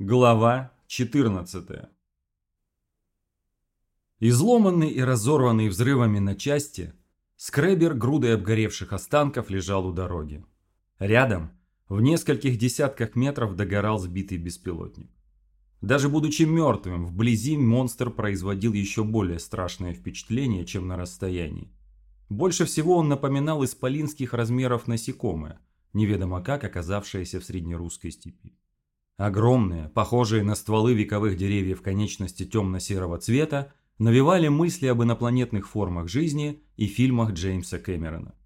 Глава 14 Изломанный и разорванный взрывами на части, скребер грудой обгоревших останков лежал у дороги. Рядом, в нескольких десятках метров, догорал сбитый беспилотник. Даже будучи мертвым, вблизи монстр производил еще более страшное впечатление, чем на расстоянии. Больше всего он напоминал исполинских размеров насекомое, неведомо как оказавшееся в среднерусской степи. Огромные, похожие на стволы вековых деревьев конечности темно-серого цвета, навевали мысли об инопланетных формах жизни и фильмах Джеймса Кэмерона.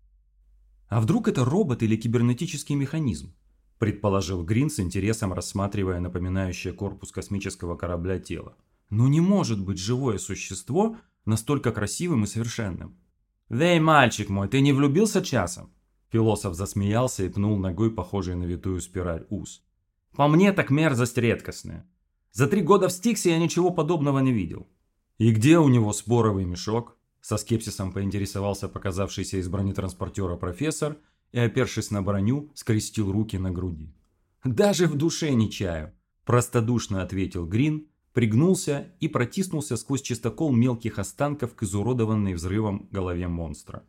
«А вдруг это робот или кибернетический механизм?» – предположил Грин с интересом, рассматривая напоминающее корпус космического корабля тело. «Ну не может быть живое существо настолько красивым и совершенным». «Вей, мальчик мой, ты не влюбился часом?» Философ засмеялся и пнул ногой похожий на витую спираль ус. По мне так мерзость редкостная. За три года в Стиксе я ничего подобного не видел. И где у него споровый мешок? Со скепсисом поинтересовался показавшийся из бронетранспортера профессор и, опершись на броню, скрестил руки на груди. «Даже в душе не чаю», – простодушно ответил Грин, пригнулся и протиснулся сквозь чистокол мелких останков к изуродованной взрывом голове монстра.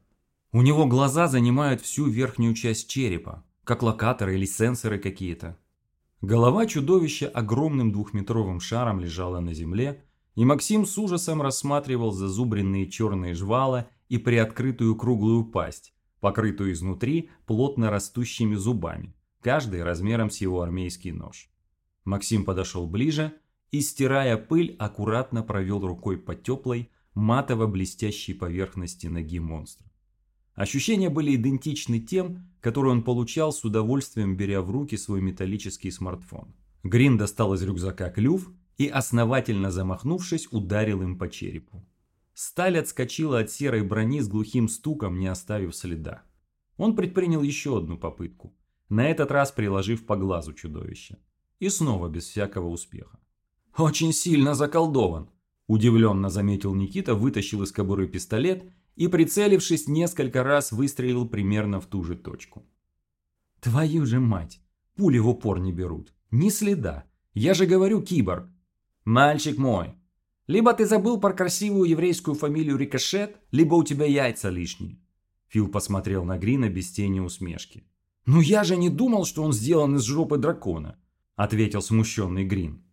У него глаза занимают всю верхнюю часть черепа, как локаторы или сенсоры какие-то. Голова чудовища огромным двухметровым шаром лежала на земле, и Максим с ужасом рассматривал зазубренные черные жвала и приоткрытую круглую пасть, покрытую изнутри плотно растущими зубами, каждый размером с его армейский нож. Максим подошел ближе и, стирая пыль, аккуратно провел рукой по теплой, матово-блестящей поверхности ноги монстра. Ощущения были идентичны тем, которые он получал с удовольствием, беря в руки свой металлический смартфон. Грин достал из рюкзака клюв и, основательно замахнувшись, ударил им по черепу. Сталь отскочила от серой брони с глухим стуком, не оставив следа. Он предпринял еще одну попытку, на этот раз приложив по глазу чудовища. И снова без всякого успеха. «Очень сильно заколдован», – удивленно заметил Никита, вытащил из кобуры пистолет и, прицелившись, несколько раз выстрелил примерно в ту же точку. «Твою же мать! Пули в упор не берут. Ни следа. Я же говорю, киборг!» «Мальчик мой, либо ты забыл про красивую еврейскую фамилию Рикошет, либо у тебя яйца лишние». Фил посмотрел на Грина без тени усмешки. «Ну я же не думал, что он сделан из жопы дракона», — ответил смущенный Грин.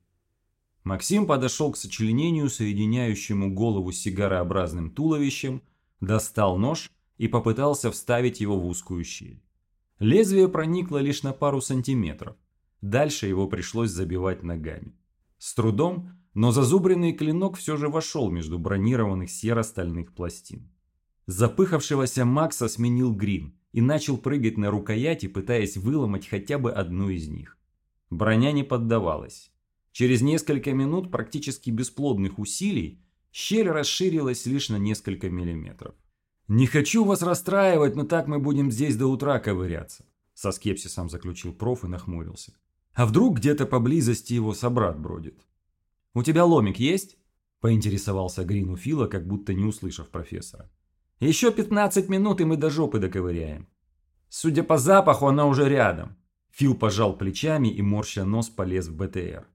Максим подошел к сочленению, соединяющему голову с сигарообразным туловищем, достал нож и попытался вставить его в узкую щель. Лезвие проникло лишь на пару сантиметров. Дальше его пришлось забивать ногами. С трудом, но зазубренный клинок все же вошел между бронированных серо-стальных пластин. Запыхавшегося Макса сменил Грин и начал прыгать на рукояти, пытаясь выломать хотя бы одну из них. Броня не поддавалась. Через несколько минут практически бесплодных усилий Щель расширилась лишь на несколько миллиметров. «Не хочу вас расстраивать, но так мы будем здесь до утра ковыряться», со скепсисом заключил проф и нахмурился. «А вдруг где-то поблизости его собрат бродит?» «У тебя ломик есть?» поинтересовался Грин у Фила, как будто не услышав профессора. «Еще 15 минут, и мы до жопы доковыряем». «Судя по запаху, она уже рядом». Фил пожал плечами и, морща нос, полез в БТР.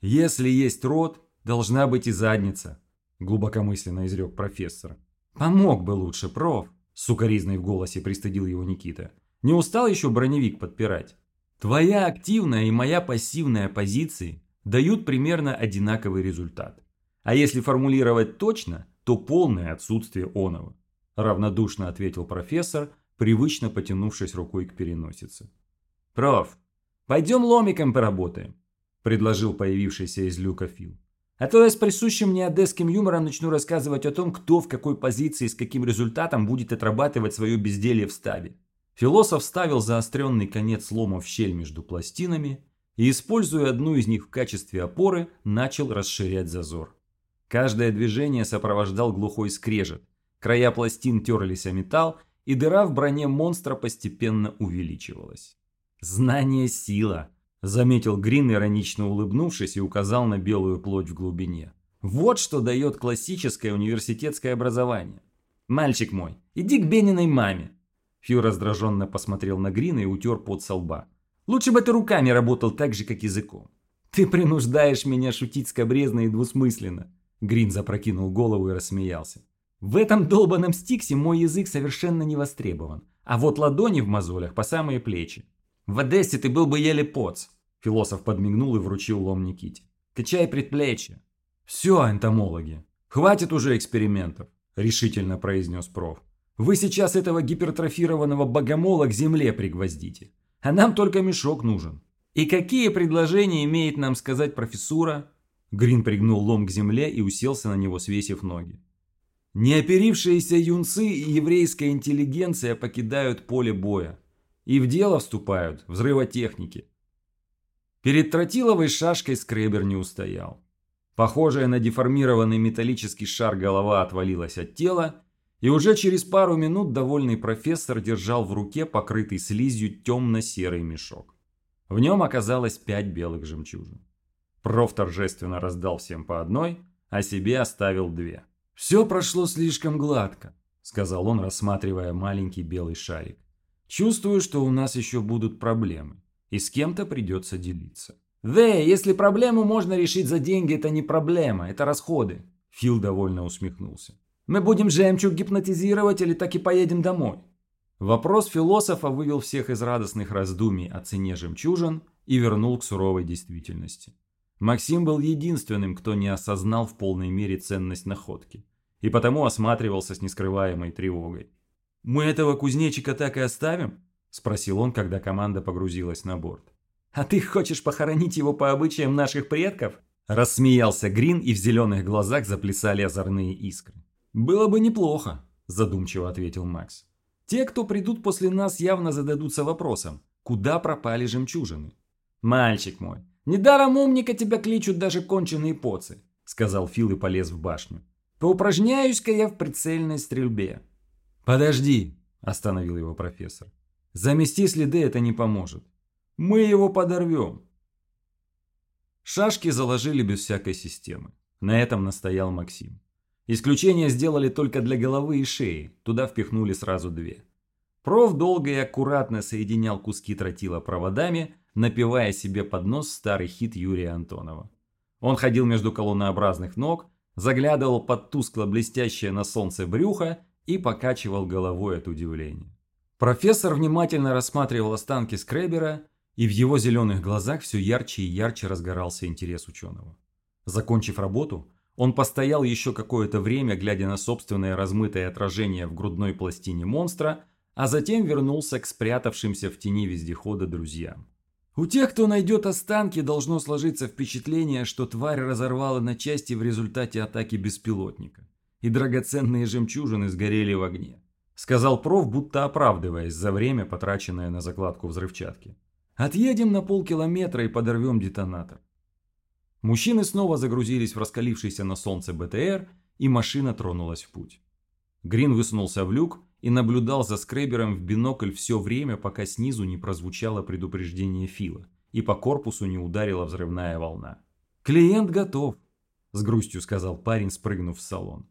«Если есть рот, должна быть и задница», глубокомысленно изрек профессор. «Помог бы лучше, проф!» Сукаризной в голосе пристыдил его Никита. «Не устал еще броневик подпирать?» «Твоя активная и моя пассивная позиции дают примерно одинаковый результат. А если формулировать точно, то полное отсутствие оного», равнодушно ответил профессор, привычно потянувшись рукой к переносице. «Проф, пойдем ломиком поработаем», предложил появившийся из люка Фил. А то я с присущим мне одесским юмором начну рассказывать о том, кто в какой позиции с каким результатом будет отрабатывать свое безделье в стабе. Философ ставил заостренный конец слома в щель между пластинами и, используя одну из них в качестве опоры, начал расширять зазор. Каждое движение сопровождал глухой скрежет, края пластин терлись о металл, и дыра в броне монстра постепенно увеличивалась. Знание – сила. Заметил Грин, иронично улыбнувшись, и указал на белую плоть в глубине. Вот что дает классическое университетское образование. Мальчик мой, иди к Бениной маме. Фью раздраженно посмотрел на Грина и утер пот со лба. Лучше бы ты руками работал так же, как языком. Ты принуждаешь меня шутить скобрезно и двусмысленно. Грин запрокинул голову и рассмеялся. В этом долбанном стиксе мой язык совершенно не востребован. А вот ладони в мозолях по самые плечи. В Одессе ты был бы еле поц. Философ подмигнул и вручил лом Никите. Качай предплечье. Все, энтомологи. Хватит уже экспериментов, решительно произнес проф. Вы сейчас этого гипертрофированного богомола к земле пригвоздите. А нам только мешок нужен. И какие предложения имеет нам сказать профессура? Грин пригнул лом к земле и уселся на него, свесив ноги. Неоперившиеся юнцы и еврейская интеллигенция покидают поле боя. И в дело вступают взрывотехники. Перед тротиловой шашкой скребер не устоял. Похожая на деформированный металлический шар голова отвалилась от тела, и уже через пару минут довольный профессор держал в руке покрытый слизью темно-серый мешок. В нем оказалось пять белых жемчужин. Проф торжественно раздал всем по одной, а себе оставил две. «Все прошло слишком гладко», — сказал он, рассматривая маленький белый шарик. «Чувствую, что у нас еще будут проблемы, и с кем-то придется делиться». «Вэй, если проблему можно решить за деньги, это не проблема, это расходы», — Фил довольно усмехнулся. «Мы будем жемчуг гипнотизировать или так и поедем домой?» Вопрос философа вывел всех из радостных раздумий о цене жемчужин и вернул к суровой действительности. Максим был единственным, кто не осознал в полной мере ценность находки, и потому осматривался с нескрываемой тревогой. «Мы этого кузнечика так и оставим?» – спросил он, когда команда погрузилась на борт. «А ты хочешь похоронить его по обычаям наших предков?» Рассмеялся Грин, и в зеленых глазах заплясали озорные искры. «Было бы неплохо», – задумчиво ответил Макс. «Те, кто придут после нас, явно зададутся вопросом, куда пропали жемчужины?» «Мальчик мой, «Недаром умника тебя кличут даже конченые поцы», — сказал Фил и полез в башню. «Поупражняюсь-ка я в прицельной стрельбе». «Подожди», — остановил его профессор. «Замести следы это не поможет. Мы его подорвем». Шашки заложили без всякой системы. На этом настоял Максим. Исключение сделали только для головы и шеи, туда впихнули сразу две. Проф долго и аккуратно соединял куски тротила проводами, напевая себе под нос старый хит Юрия Антонова. Он ходил между колоннообразных ног, заглядывал под тускло блестящее на солнце брюхо и покачивал головой от удивления. Профессор внимательно рассматривал останки скребера, и в его зеленых глазах все ярче и ярче разгорался интерес ученого. Закончив работу, он постоял еще какое-то время, глядя на собственное размытое отражение в грудной пластине монстра, а затем вернулся к спрятавшимся в тени вездехода друзьям. У тех, кто найдет останки, должно сложиться впечатление, что тварь разорвала на части в результате атаки беспилотника. И драгоценные жемчужины сгорели в огне. Сказал проф, будто оправдываясь за время, потраченное на закладку взрывчатки. Отъедем на полкилометра и подорвем детонатор. Мужчины снова загрузились в раскалившийся на солнце БТР, и машина тронулась в путь. Грин высунулся в люк и наблюдал за скребером в бинокль все время, пока снизу не прозвучало предупреждение Фила и по корпусу не ударила взрывная волна. «Клиент готов», – с грустью сказал парень, спрыгнув в салон.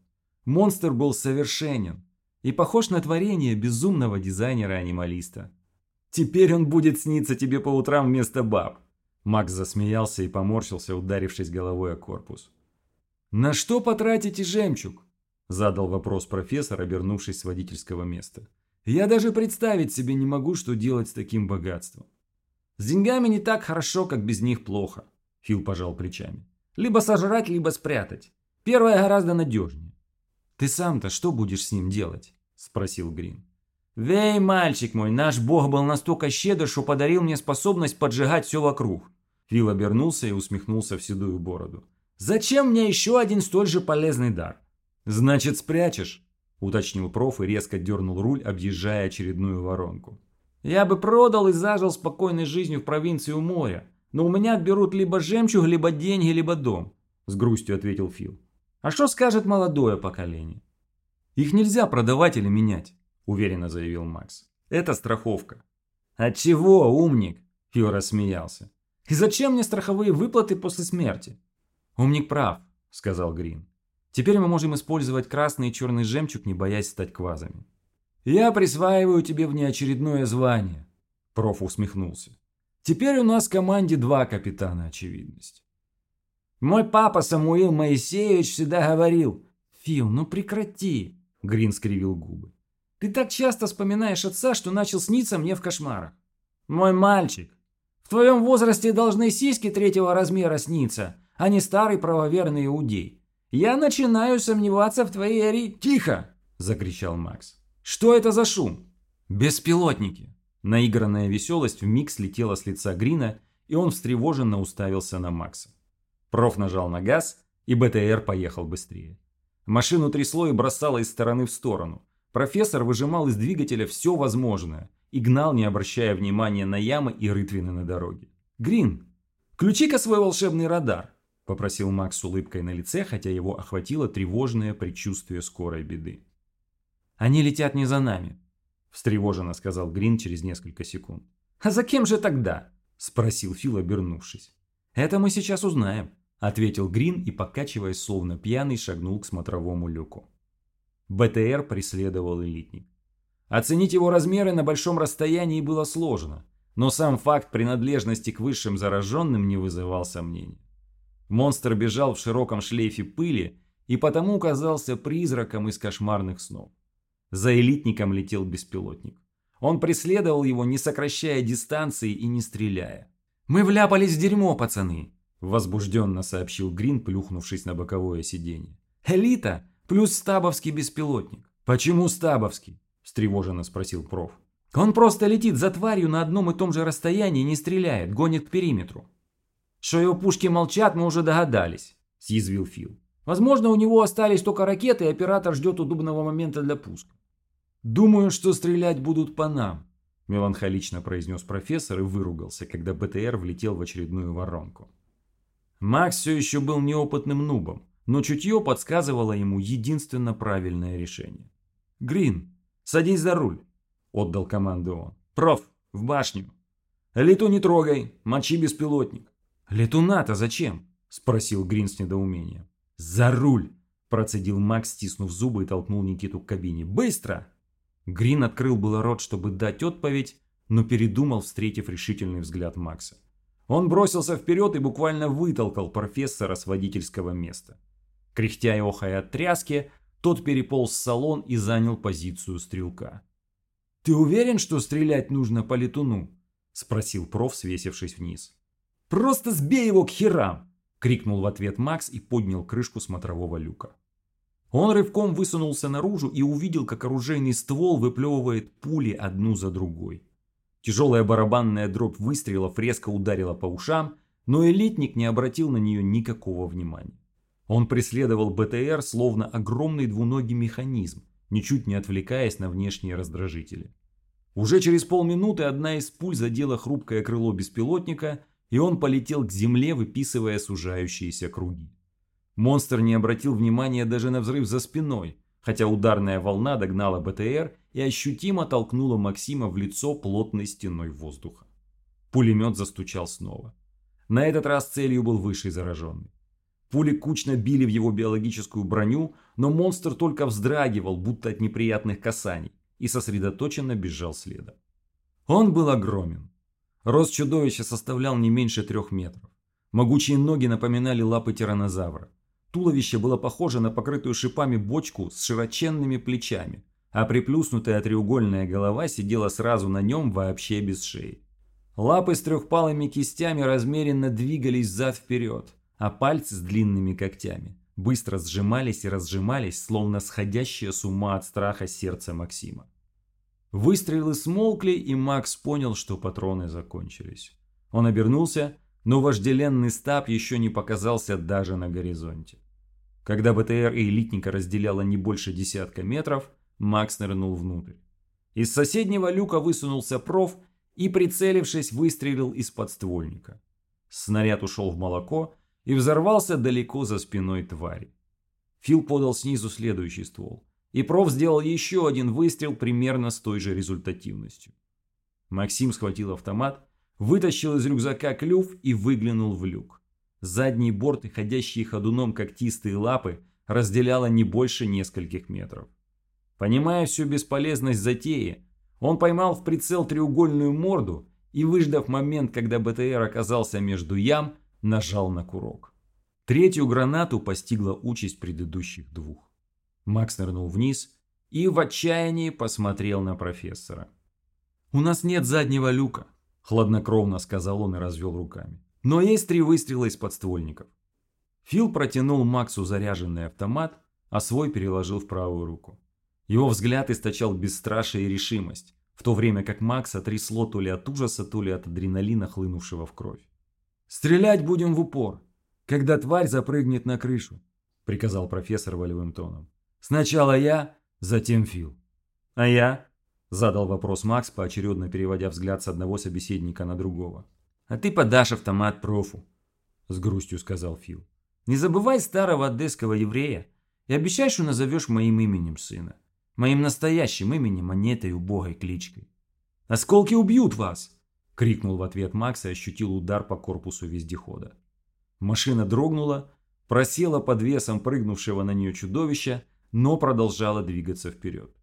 Монстр был совершенен и похож на творение безумного дизайнера-анималиста. «Теперь он будет сниться тебе по утрам вместо баб», Макс засмеялся и поморщился, ударившись головой о корпус. «На что потратите жемчуг?» Задал вопрос профессор, обернувшись с водительского места. Я даже представить себе не могу, что делать с таким богатством. С деньгами не так хорошо, как без них плохо. Фил пожал плечами. Либо сожрать, либо спрятать. Первое гораздо надежнее. Ты сам-то что будешь с ним делать? Спросил Грин. Вей, мальчик мой, наш бог был настолько щедр, что подарил мне способность поджигать все вокруг. Фил обернулся и усмехнулся в седую бороду. Зачем мне еще один столь же полезный дар? «Значит, спрячешь?» – уточнил проф и резко дернул руль, объезжая очередную воронку. «Я бы продал и зажил спокойной жизнью в провинции у моря, но у меня отберут либо жемчуг, либо деньги, либо дом», – с грустью ответил Фил. «А что скажет молодое поколение?» «Их нельзя продавать или менять», – уверенно заявил Макс. «Это страховка». «От чего, умник?» – Фил рассмеялся. «И зачем мне страховые выплаты после смерти?» «Умник прав», – сказал Грин. Теперь мы можем использовать красный и черный жемчуг, не боясь стать квазами. Я присваиваю тебе внеочередное звание. Проф усмехнулся. Теперь у нас в команде два капитана очевидности. Мой папа Самуил Моисеевич всегда говорил, «Фил, ну прекрати!» Грин скривил губы. «Ты так часто вспоминаешь отца, что начал сниться мне в кошмарах». «Мой мальчик, в твоем возрасте должны сиськи третьего размера сниться, а не старый правоверный иудей. Я начинаю сомневаться в твоей эри...» «Тихо!» – закричал Макс. «Что это за шум?» «Беспилотники!» Наигранная веселость вмиг слетела с лица Грина, и он встревоженно уставился на Макса. Проф нажал на газ, и БТР поехал быстрее. Машину трясло и бросало из стороны в сторону. Профессор выжимал из двигателя все возможное и гнал, не обращая внимания на ямы и рытвины на дороге. «Грин, включи-ка свой волшебный радар», – попросил Макс с улыбкой на лице, хотя его охватило тревожное предчувствие скорой беды. «Они летят не за нами», – встревоженно сказал Грин через несколько секунд. «А за кем же тогда?» – спросил Фил, обернувшись. «Это мы сейчас узнаем», – ответил Грин и, покачиваясь словно пьяный, шагнул к смотровому люку. БТР преследовал элитник. Оценить его размеры на большом расстоянии было сложно, но сам факт принадлежности к высшим зараженным не вызывал сомнений. Монстр бежал в широком шлейфе пыли и потому казался призраком из кошмарных снов. За элитником летел беспилотник. Он преследовал его, не сокращая дистанции и не стреляя. «Мы вляпались в дерьмо, пацаны!» – возбужденно сообщил Грин, плюхнувшись на боковое сиденье. «Элита плюс стабовский беспилотник». «Почему стабовский?» – встревоженно спросил проф. «Он просто летит за тварью на одном и том же расстоянии и не стреляет, гонит к периметру». «Что его пушки молчат, мы уже догадались», – съязвил Фил. «Возможно, у него остались только ракеты, и оператор ждет удобного момента для пуска». «Думаю, что стрелять будут по нам», – меланхолично произнес профессор и выругался, когда БТР влетел в очередную воронку. Макс все еще был неопытным нубом, но чутье подсказывало ему единственно правильное решение. «Грин, садись за руль», – отдал команду он. «Проф, в башню». «Лету не трогай, мочи беспилотник». «Летуна-то зачем?» – спросил Грин с недоумением. «За руль!» – процедил Макс, стиснув зубы и толкнул Никиту к кабине. «Быстро!» Грин открыл было рот, чтобы дать отповедь, но передумал, встретив решительный взгляд Макса. Он бросился вперед и буквально вытолкал профессора с водительского места. Кряхтя и охая от тряски, тот переполз в салон и занял позицию стрелка. «Ты уверен, что стрелять нужно по летуну?» – спросил проф, свесившись вниз. «Просто сбей его к херам!» – крикнул в ответ Макс и поднял крышку смотрового люка. Он рывком высунулся наружу и увидел, как оружейный ствол выплевывает пули одну за другой. Тяжелая барабанная дробь выстрелов резко ударила по ушам, но элитник не обратил на нее никакого внимания. Он преследовал БТР словно огромный двуногий механизм, ничуть не отвлекаясь на внешние раздражители. Уже через полминуты одна из пуль задела хрупкое крыло беспилотника, и он полетел к земле, выписывая сужающиеся круги. Монстр не обратил внимания даже на взрыв за спиной, хотя ударная волна догнала БТР и ощутимо толкнула Максима в лицо плотной стеной воздуха. Пулемет застучал снова. На этот раз целью был высший зараженный. Пули кучно били в его биологическую броню, но монстр только вздрагивал, будто от неприятных касаний, и сосредоточенно бежал следом. Он был огромен. Рост чудовища составлял не меньше трех метров. Могучие ноги напоминали лапы тиранозавра. Туловище было похоже на покрытую шипами бочку с широченными плечами, а приплюснутая треугольная голова сидела сразу на нем вообще без шеи. Лапы с трехпалыми кистями размеренно двигались зад-вперед, а пальцы с длинными когтями быстро сжимались и разжимались, словно сходящее с ума от страха сердце Максима. Выстрелы смолкли, и Макс понял, что патроны закончились. Он обернулся но вожделенный стаб еще не показался даже на горизонте. Когда БТР и элитника разделяло не больше десятка метров, Макс нырнул внутрь. Из соседнего люка высунулся проф и, прицелившись, выстрелил из подствольника. Снаряд ушел в молоко и взорвался далеко за спиной твари. Фил подал снизу следующий ствол, и проф сделал еще один выстрел примерно с той же результативностью. Максим схватил автомат Вытащил из рюкзака клюв и выглянул в люк. Задний борт и ходящие ходуном когтистые лапы разделяло не больше нескольких метров. Понимая всю бесполезность затеи, он поймал в прицел треугольную морду и, выждав момент, когда БТР оказался между ям, нажал на курок. Третью гранату постигла участь предыдущих двух. Макс нырнул вниз и в отчаянии посмотрел на профессора. «У нас нет заднего люка», – хладнокровно сказал он и развел руками. «Но есть три выстрела из подствольников». Фил протянул Максу заряженный автомат, а свой переложил в правую руку. Его взгляд источал бесстрашие и решимость, в то время как Макса трясло то ли от ужаса, то ли от адреналина, хлынувшего в кровь. «Стрелять будем в упор, когда тварь запрыгнет на крышу», – приказал профессор волевым тоном. «Сначала я, затем Фил». «А я?» – задал вопрос Макс, поочередно переводя взгляд с одного собеседника на другого. «А ты подашь автомат профу», – с грустью сказал Фил. «Не забывай старого одесского еврея и обещай, что назовешь моим именем сына. Моим настоящим именем, а не этой убогой кличкой. «Осколки убьют вас!» – крикнул в ответ Макс и ощутил удар по корпусу вездехода. Машина дрогнула, просела под весом прыгнувшего на нее чудовища, но продолжала двигаться вперед.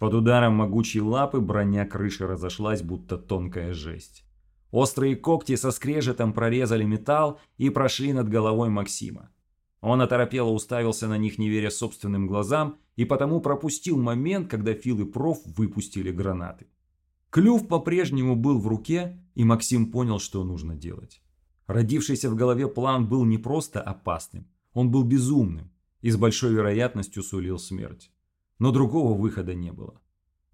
Под ударом могучей лапы броня крыши разошлась, будто тонкая жесть. Острые когти со скрежетом прорезали металл и прошли над головой Максима. Он оторопело уставился на них, не веря собственным глазам, и потому пропустил момент, когда Фил и Проф выпустили гранаты. Клюв по-прежнему был в руке, и Максим понял, что нужно делать. Родившийся в голове план был не просто опасным, он был безумным и с большой вероятностью сулил смерть. Но другого выхода не было.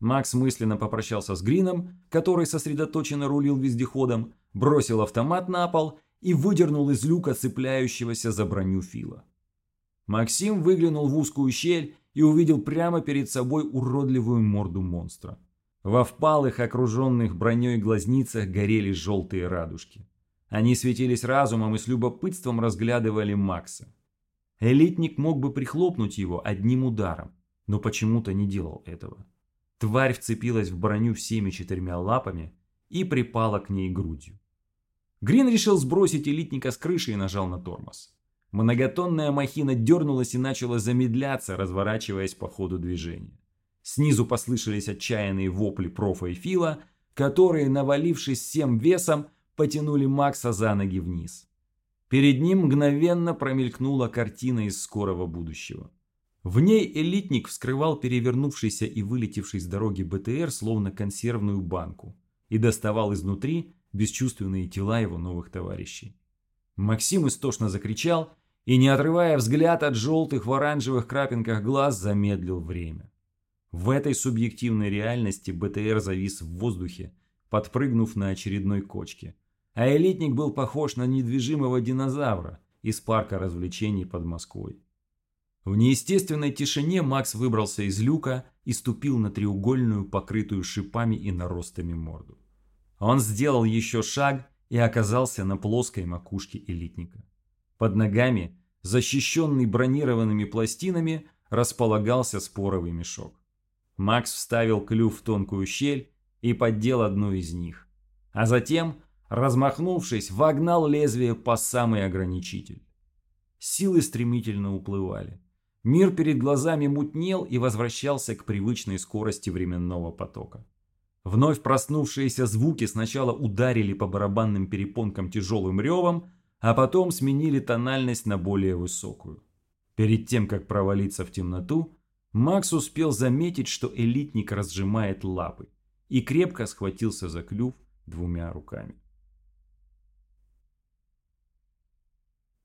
Макс мысленно попрощался с Грином, который сосредоточенно рулил вездеходом, бросил автомат на пол и выдернул из люка цепляющегося за броню Фила. Максим выглянул в узкую щель и увидел прямо перед собой уродливую морду монстра. Во впалых, окруженных броней глазницах горели желтые радужки. Они светились разумом и с любопытством разглядывали Макса. Элитник мог бы прихлопнуть его одним ударом, но почему-то не делал этого. Тварь вцепилась в броню всеми четырьмя лапами и припала к ней грудью. Грин решил сбросить элитника с крыши и нажал на тормоз. Многотонная махина дернулась и начала замедляться, разворачиваясь по ходу движения. Снизу послышались отчаянные вопли профа и Фила, которые, навалившись всем весом, потянули Макса за ноги вниз. Перед ним мгновенно промелькнула картина из скорого будущего. В ней элитник вскрывал перевернувшийся и вылетевший с дороги БТР словно консервную банку и доставал изнутри бесчувственные тела его новых товарищей. Максим истошно закричал и, не отрывая взгляд от желтых в оранжевых крапинках глаз, замедлил время. В этой субъективной реальности БТР завис в воздухе, подпрыгнув на очередной кочке, а элитник был похож на недвижимого динозавра из парка развлечений под Москвой. В неестественной тишине Макс выбрался из люка и ступил на треугольную, покрытую шипами и наростами морду. Он сделал еще шаг и оказался на плоской макушке элитника. Под ногами, защищенный бронированными пластинами, располагался споровый мешок. Макс вставил клюв в тонкую щель и поддел одну из них. А затем, размахнувшись, вогнал лезвие по самый ограничитель. Силы стремительно уплывали. Мир перед глазами мутнел и возвращался к привычной скорости временного потока. Вновь проснувшиеся звуки сначала ударили по барабанным перепонкам тяжелым ревом, а потом сменили тональность на более высокую. Перед тем, как провалиться в темноту, Макс успел заметить, что элитник разжимает лапы и крепко схватился за клюв двумя руками.